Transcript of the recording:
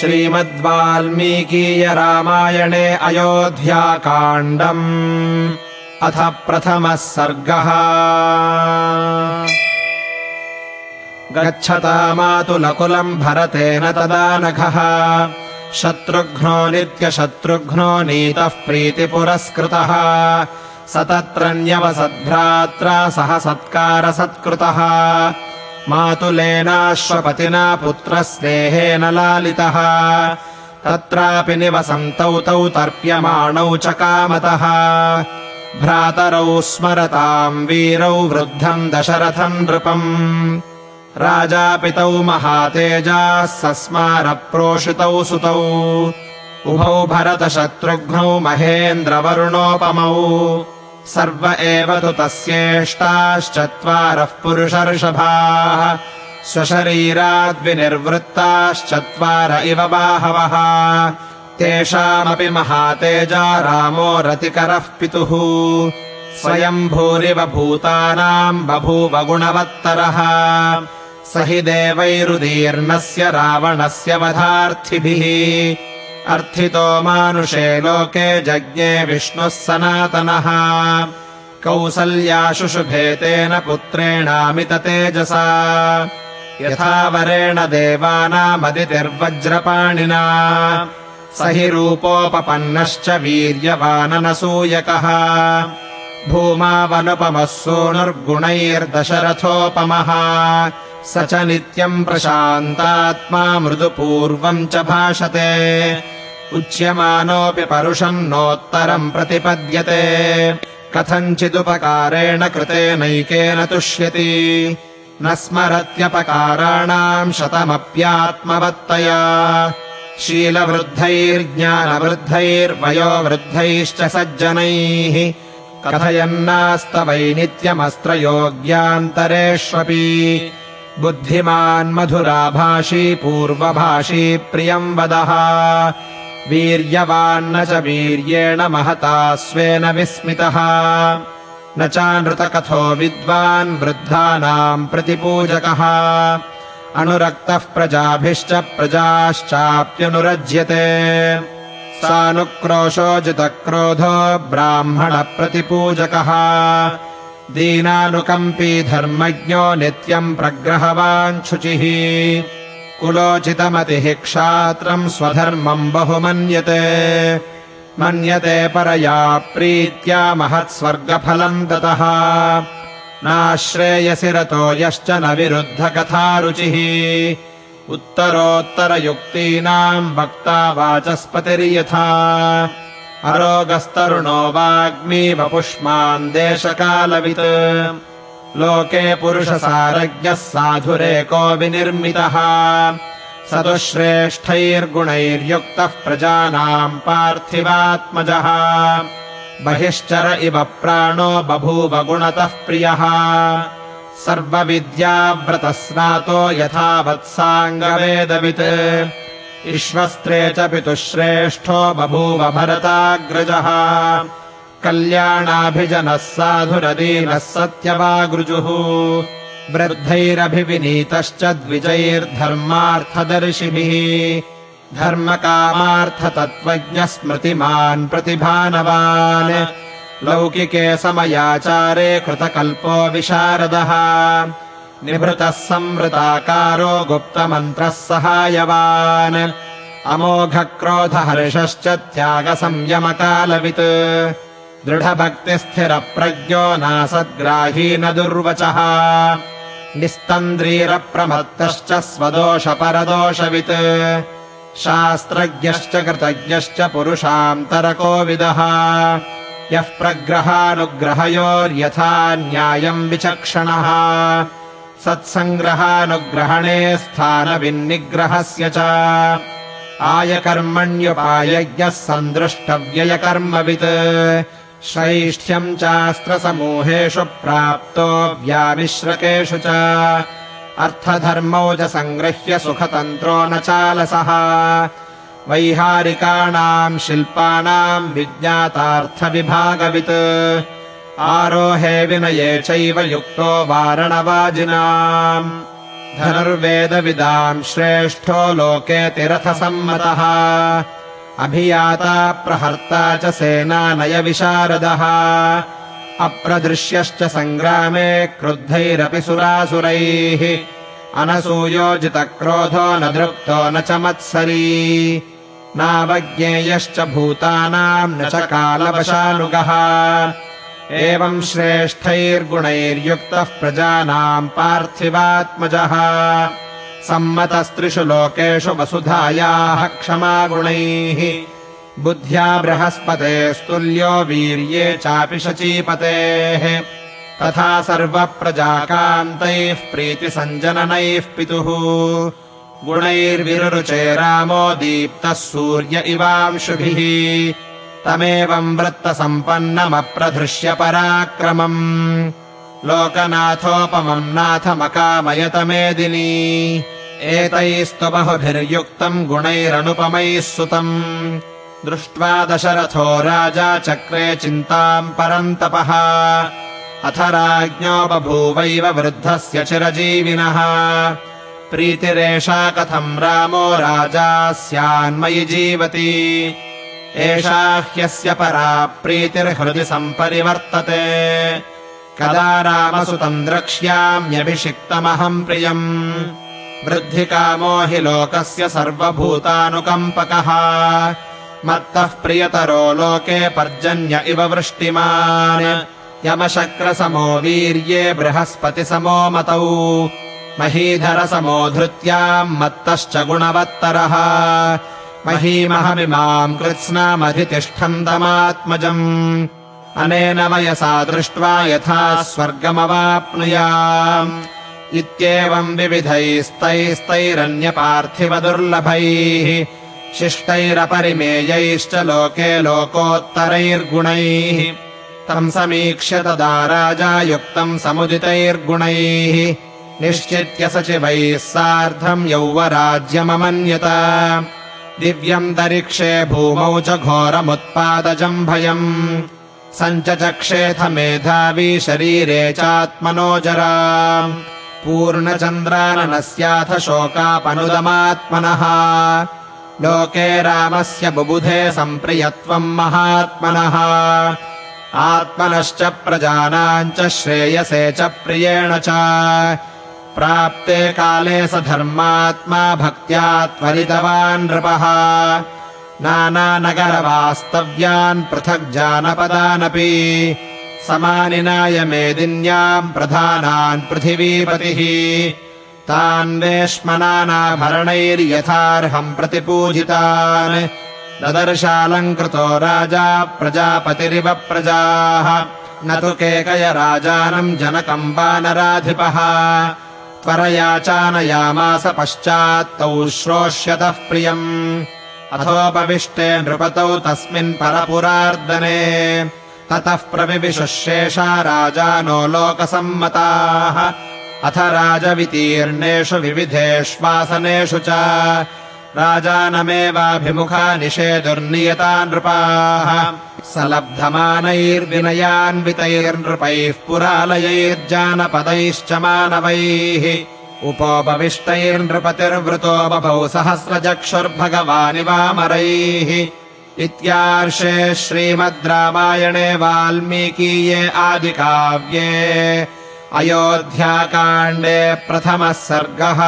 श्रीमद्वाल्मीकीयरामायणे अयोध्याकाण्डम्। अथ प्रथमः सर्गः। गच्छता मातुलकुलम् भरतेन तदा नखः शत्रुघ्नो नित्यशत्रुघ्नो नीतः प्रीतिपुरस्कृतः। स तत्रन्यवसद्भ्रात्रा सह सत्कारसत्कृतः मातुलेनाश्वपतिना पुत्रस्नेहेन लालितः। तत्रापि निवसन्तौ तौ तर्प्यमाणौ च कामतः। भ्रातरौ स्मरताम् वीरौ वृद्धम् दशरथम् नृपम्। राजापितौ महातेजाः सस्मारप्रोषितौ सुतौ। उभौ भरतशत्रुघ्नौ महेन्द्रवरुणोपमौ सर्व एव तु तस्येष्टाश्चत्वारः पुरुषर्षभाः। स्वशरीराद्विनिर्वृत्ताश्चत्वार इव बाहवः। तेषामपि महातेजा रामो रतिकरः पितुः। स्वयम् भूरिव भूतानाम् बभूव गुणवत्तरः। स हि देवैरुदीर्णस्य रावणस्य वधार्थिभिः अर्थितो मानुषे लोके जज्ञे विष्णुः सनातनः। कौसल्याशुशुभेतेन पुत्रेणामिततेजसा यथा वरेण देवानामदितिर्वज्रपाणिना। स हि रूपोपपन्नश्च वीर्यवाननसूयकः। भूमावनुपमः सोऽनुर्गुणैर्दशरथोपमः। स च नित्यम् प्रशान्तात्मा मृदुपूर्वम् च भाषते उच्यमानोऽपि परुषम् नोत्तरम् प्रतिपद्यते। कथञ्चिदुपकारेण कृतेनैकेन तुष्यति। न स्मरत्यपकाराणाम् शतमप्यात्मवत्तया। शीलवृद्धैर्ज्ञानवृद्धैर्वयोवृद्धैश्च सज्जनैः। कथयन्नास्तवैनित्यमस्त्रयोग्यान्तरेष्वपि बुद्धिमान् मधुराभाषी पूर्वभाषी प्रियम् वदः वीर्यवान्न च वीर्येण महता स्वेन विस्मितः। न चानृतकथो विद्वान् वृद्धानाम् प्रतिपूजकः। अनुरक्तः प्रजाभिश्च प्रजाश्चाप्यनुरज्यते। सानुक्रोशोजितक्रोधो ब्राह्मणप्रतिपूजकः। दीनानुकम्पी धर्मज्ञो नित्यम् प्रग्रहवान् शुचिः कुलोचितमतिः क्षात्रम् स्वधर्मम् बहु मन्यते मन्यते परया प्रीत्या महत्स्वर्गफलम् ततः। नाश्रेयसि रतो यश्च न विरुद्धकथारुचिः। उत्तरोत्तरयुक्तीनाम् वक्ता वाचस्पतिर्यथा। अरोगस्तरुणो वाग्मी वपुष्मान् देशकालवित् लोके पुरुषसारज्ञः साधुरेको विनिर्मितः। स तु श्रेष्ठैर्गुणैर्युक्तः प्रजानाम् पार्थिवात्मजः। बहिश्चर इव प्राणो बभूव गुणतः प्रियः। सर्वविद्याव्रतस्नातो यथावत्साङ्गवेदवित् विश्वस्त्रे च पितुः श्रेष्ठो बभूव भरताग्रजः कल्याणाभिजनः साधुरदीनः सत्यवागृजुः वृद्धैरभिविनीतश्च द्विजैर्धर्मार्थदर्शिभिः। धर्मकामार्थतत्त्वज्ञः स्मृतिमान् प्रतिभानवान्। लौकिके समयाचारे कृतकल्पो विशारदः। निभृतः संवृताकारो गुप्तमन्त्रः सहायवान्। अमोघक्रोधहर्षश्च त्यागसंयमकालवित् दृढभक्तिस्थिरप्रज्ञो नासद्ग्राही न दुर्वचः निस्तन्द्रीरप्रमत्तश्च स्वदोषपरदोषवित्। शास्त्रज्ञश्च कृतज्ञश्च पुरुषान्तरकोविदः। यः प्रग्रहानुग्रहयोर्यथा न्यायम् विचक्षणः। सत्सङ्ग्रहानुग्रहणे स्थानविन्निग्रहस्य च। आयकर्मण्युपायज्ञः सन्दृष्टव्ययकर्मवित् शैष्ठ्यम् चास्त्रसमूहेषु प्राप्तो व्यामिश्रकेषु च। अर्थधर्मौ च सङ्गृह्य सुखतन्त्रो न चालसः। वैहारिकाणाम् शिल्पानाम् विज्ञातार्थविभागवित्। आरोहे विनये चैव युक्तो वारणवाजिनाम्। धनुर्वेदविदाम् श्रेष्ठो लोके तिरथसम्मतः अभियाता प्रहर्ता च सेनानयविशारदः अप्रदृश्यश्च सङ्ग्रामे क्रुद्धैरपि सुरासुरैः। अनसूयोजितक्रोधो न दृप्तो न च मत्सरी। नावज्ञेयश्च भूतानाम् न च कालवशानुगः। एवम् श्रेष्ठैर्गुणैर्युक्तः प्रजानाम् पार्थिवात्मजः सम्मतस्त्रिषु लोकेषु वसुधायाः क्षमागुणैः। बुद्ध्या बृहस्पतेस्तुल्यो वीर्ये चापि शचीपतेः। तथा सर्वप्रजाकान्तैः प्रीतिसञ्जननैः पितुः। गुणैर्विरुचे रामो दीप्तः सूर्य इवांशुभिः तमेवम् वृत्तसम्पन्नमप्रधृष्य पराक्रमम् लोकनाथोपमम् नाथमकामयतमेदिनी एतैस्तु बहुभिर्युक्तम् गुणैरनुपमैः सुतम्। दृष्ट्वा दशरथो राजा चक्रे चिन्ताम् परन्तपः। अथ राज्ञो बभूवैव वृद्धस्य चिरजीविनः। प्रीतिरेषा कथम् रामो राजा स्यान्मयि जीवति। एषा ह्यस्य परा प्रीतिर्हृदि सम्परिवर्तते कदा रामसुतम् द्रक्ष्याम्यभिषिक्तमहम् प्रियम्। वृद्धिकामो हि लोकस्य सर्वभूतानुकम्पकः। मत्तः प्रियतरो लोके पर्जन्य इव वृष्टिमान्। यमशक्रसमो वीर्ये बृहस्पतिसमो मतौ। महीधरसमो धृत्याम् मत्तश्च गुणवत्तरः। महीमहमिमाम् कृत्स्नामधितिष्ठन्तमात्मजम् अनेन वयसा दृष्ट्वा यथा स्वर्गमवाप्नुयाम्। इत्येवम् विविधैस्तैस्तैरन्यपार्थिवदुर्लभैः शिष्टैरपरिमेयैश्च लोके लोकोत्तरैर्गुणैः। तम् समीक्ष्य तदा राजा युक्तम् समुदितैर्गुणैः। निश्चित्य सचिवैः सार्धम् यौवराज्यममन्यत। दिव्यम् दरिक्षे भूमौ च घोरमुत्पादजम् भयम् सञ्चचक्षेथ मेधावी शरीरे चात्मनो जरा पूर्णचन्द्राननस्याथ शोकापनुदमात्मनः। लोके रामस्य बुबुधे सम्प्रियत्वम् महात्मनः। आत्मनश्च प्रजानाम् च श्रेयसे च प्रियेण च। प्राप्ते काले स धर्मात्मा भक्त्या त्वरितवान् नृपः नानानगरवास्तव्यान् पृथग् जानपदानपि समानिनाय मेदिन्याम् प्रधानान् पृथिवीपतिः तान् वेश्मनानाभरणैर्यथार्हम् प्रतिपूजितान् ददर्शालङ्कृतो राजा प्रजापतिरिव प्रजाः न तु केकय राजानम् जनकम् वानराधिपः त्वरया चानयामास पश्चात्तौ श्रोष्यतः प्रियम् अथोपविष्टे नृपतौ तस्मिन् परपुरार्दने। ततः प्रविविशुशेषा राजानो लोकसम्मताः। अथ राजवितीर्णेषु विविधेष्वासनेषु च। राजानमेवाभिमुखा निषेदुर्नियता नृपाः। सलब्धमानैर्विनयान्वितैर्नृपैः पुरालयैर्जानपदैश्च मानवैः उपोपविष्टैर्नृपतिर्वृतो बभौ सहस्रचक्षुर्भगवानिवामरैः इत्यार्षे श्रीमद् रामायणे वाल्मीकीये आदिकाव्ये अयोध्याकाण्डे प्रथमः सर्गः